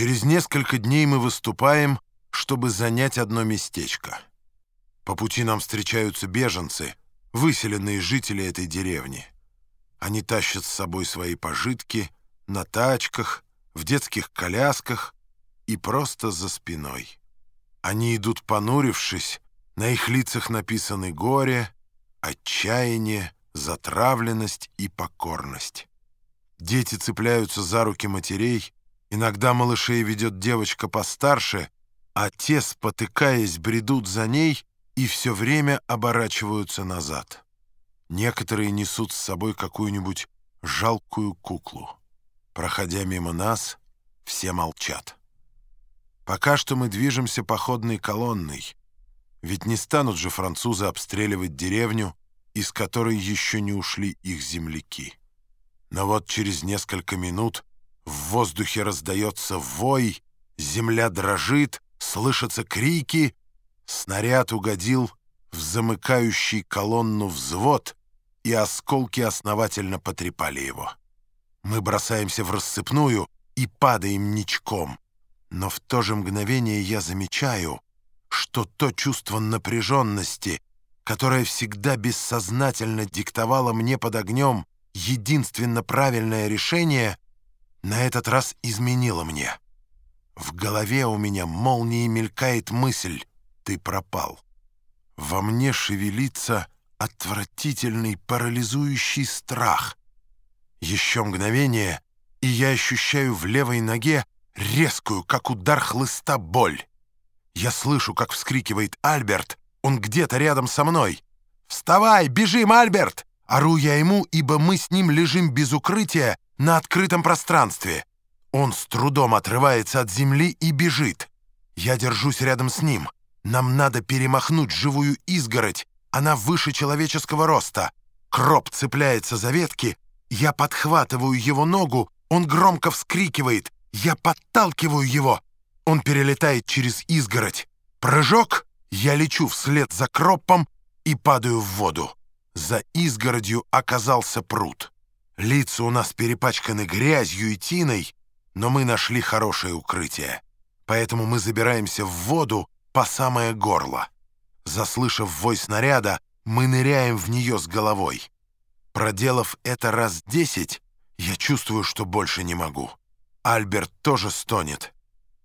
Через несколько дней мы выступаем, чтобы занять одно местечко. По пути нам встречаются беженцы, выселенные жители этой деревни. Они тащат с собой свои пожитки на тачках, в детских колясках и просто за спиной. Они идут понурившись, на их лицах написаны горе, отчаяние, затравленность и покорность. Дети цепляются за руки матерей, иногда малышей ведет девочка постарше, а те, спотыкаясь, бредут за ней и все время оборачиваются назад. Некоторые несут с собой какую-нибудь жалкую куклу. Проходя мимо нас, все молчат. Пока что мы движемся походной колонной, ведь не станут же французы обстреливать деревню, из которой еще не ушли их земляки. Но вот через несколько минут в воздухе раздается вой, земля дрожит, слышатся крики, снаряд угодил в замыкающий колонну взвод, и осколки основательно потрепали его. Мы бросаемся в рассыпную и падаем ничком. Но в то же мгновение я замечаю, что то чувство напряженности, которое всегда бессознательно диктовало мне под огнем единственно правильное решение, на этот раз изменило мне. В голове у меня молнией мелькает мысль «ты пропал». Во мне шевелится отвратительный парализующий страх. Еще мгновение, и я ощущаю в левой ноге резкую, как удар хлыста, боль. Я слышу, как вскрикивает Альберт, он где-то рядом со мной. «Вставай, бежим, Альберт!» Ору я ему, ибо мы с ним лежим без укрытия на открытом пространстве. Он с трудом отрывается от земли и бежит. Я держусь рядом с ним. Нам надо перемахнуть живую изгородь. Она выше человеческого роста. Кроп цепляется за ветки. Я подхватываю его ногу. Он громко вскрикивает. Я подталкиваю его. Он перелетает через изгородь. Прыжок. Я лечу вслед за Кроппом и падаю в воду. За изгородью оказался пруд. Лица у нас перепачканы грязью и тиной, но мы нашли хорошее укрытие. Поэтому мы забираемся в воду по самое горло. Заслышав вой снаряда, мы ныряем в нее с головой. Проделав это раз десять, я чувствую, что больше не могу. Альберт тоже стонет.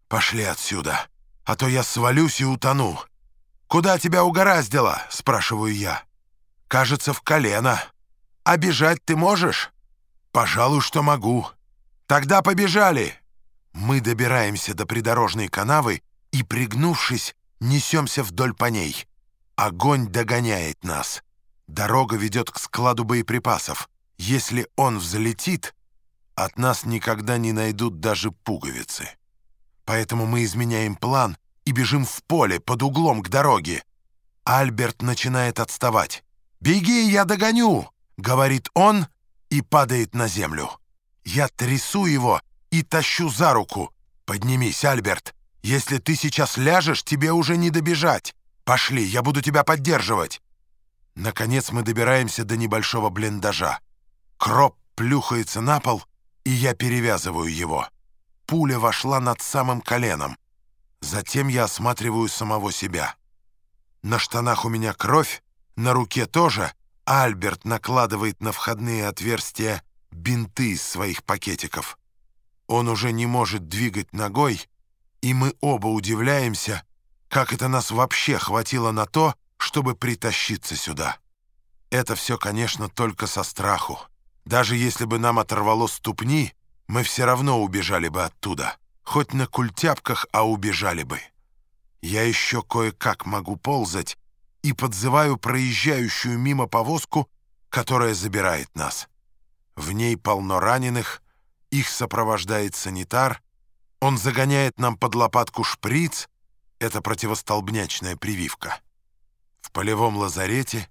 «Пошли отсюда, а то я свалюсь и утону». «Куда тебя угораздило?» — спрашиваю я. «Кажется, в колено. А бежать ты можешь?» «Пожалуй, что могу». «Тогда побежали!» Мы добираемся до придорожной канавы и, пригнувшись, несемся вдоль по ней. Огонь догоняет нас. Дорога ведет к складу боеприпасов. Если он взлетит, от нас никогда не найдут даже пуговицы. Поэтому мы изменяем план и бежим в поле под углом к дороге. Альберт начинает отставать. «Беги, я догоню!» — говорит он и падает на землю. Я трясу его и тащу за руку. «Поднимись, Альберт. Если ты сейчас ляжешь, тебе уже не добежать. Пошли, я буду тебя поддерживать». Наконец мы добираемся до небольшого блиндажа. Кроп плюхается на пол, и я перевязываю его. Пуля вошла над самым коленом. Затем я осматриваю самого себя. На штанах у меня кровь, на руке тоже. Альберт накладывает на входные отверстия бинты из своих пакетиков. Он уже не может двигать ногой, и мы оба удивляемся, как это нас вообще хватило на то, чтобы притащиться сюда. Это все, конечно, только со страху. Даже если бы нам оторвало ступни, мы все равно убежали бы оттуда. Хоть на культяпках, а убежали бы. Я еще кое-как могу ползать и подзываю проезжающую мимо повозку, которая забирает нас. В ней полно раненых, их сопровождает санитар, он загоняет нам под лопатку шприц, это противостолбнячная прививка. В полевом лазарете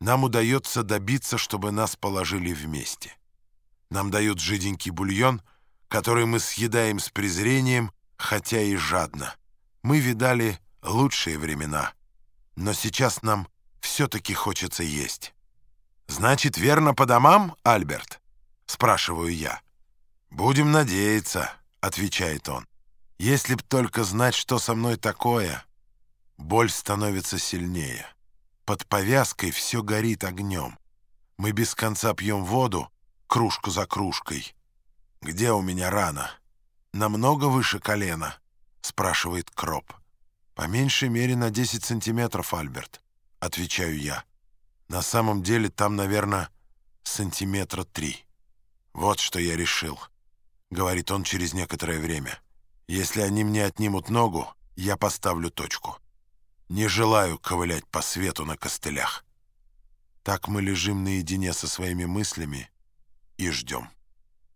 нам удается добиться, чтобы нас положили вместе. Нам дают жиденький бульон, который мы съедаем с презрением, хотя и жадно. Мы видали лучшие времена, но сейчас нам все-таки хочется есть. «Значит, верно по домам, Альберт?» — спрашиваю я. «Будем надеяться», — отвечает он. Если б только знать, что со мной такое, боль становится сильнее. Под повязкой все горит огнем. Мы без конца пьем воду, кружку за кружкой. Где у меня рана? Намного выше колена, спрашивает Кроп. По меньшей мере на 10 сантиметров, Альберт, отвечаю я. На самом деле там, наверное, сантиметра три. Вот что я решил, говорит он через некоторое время. Если они мне отнимут ногу, я поставлю точку. Не желаю ковылять по свету на костылях. Так мы лежим наедине со своими мыслями и ждем.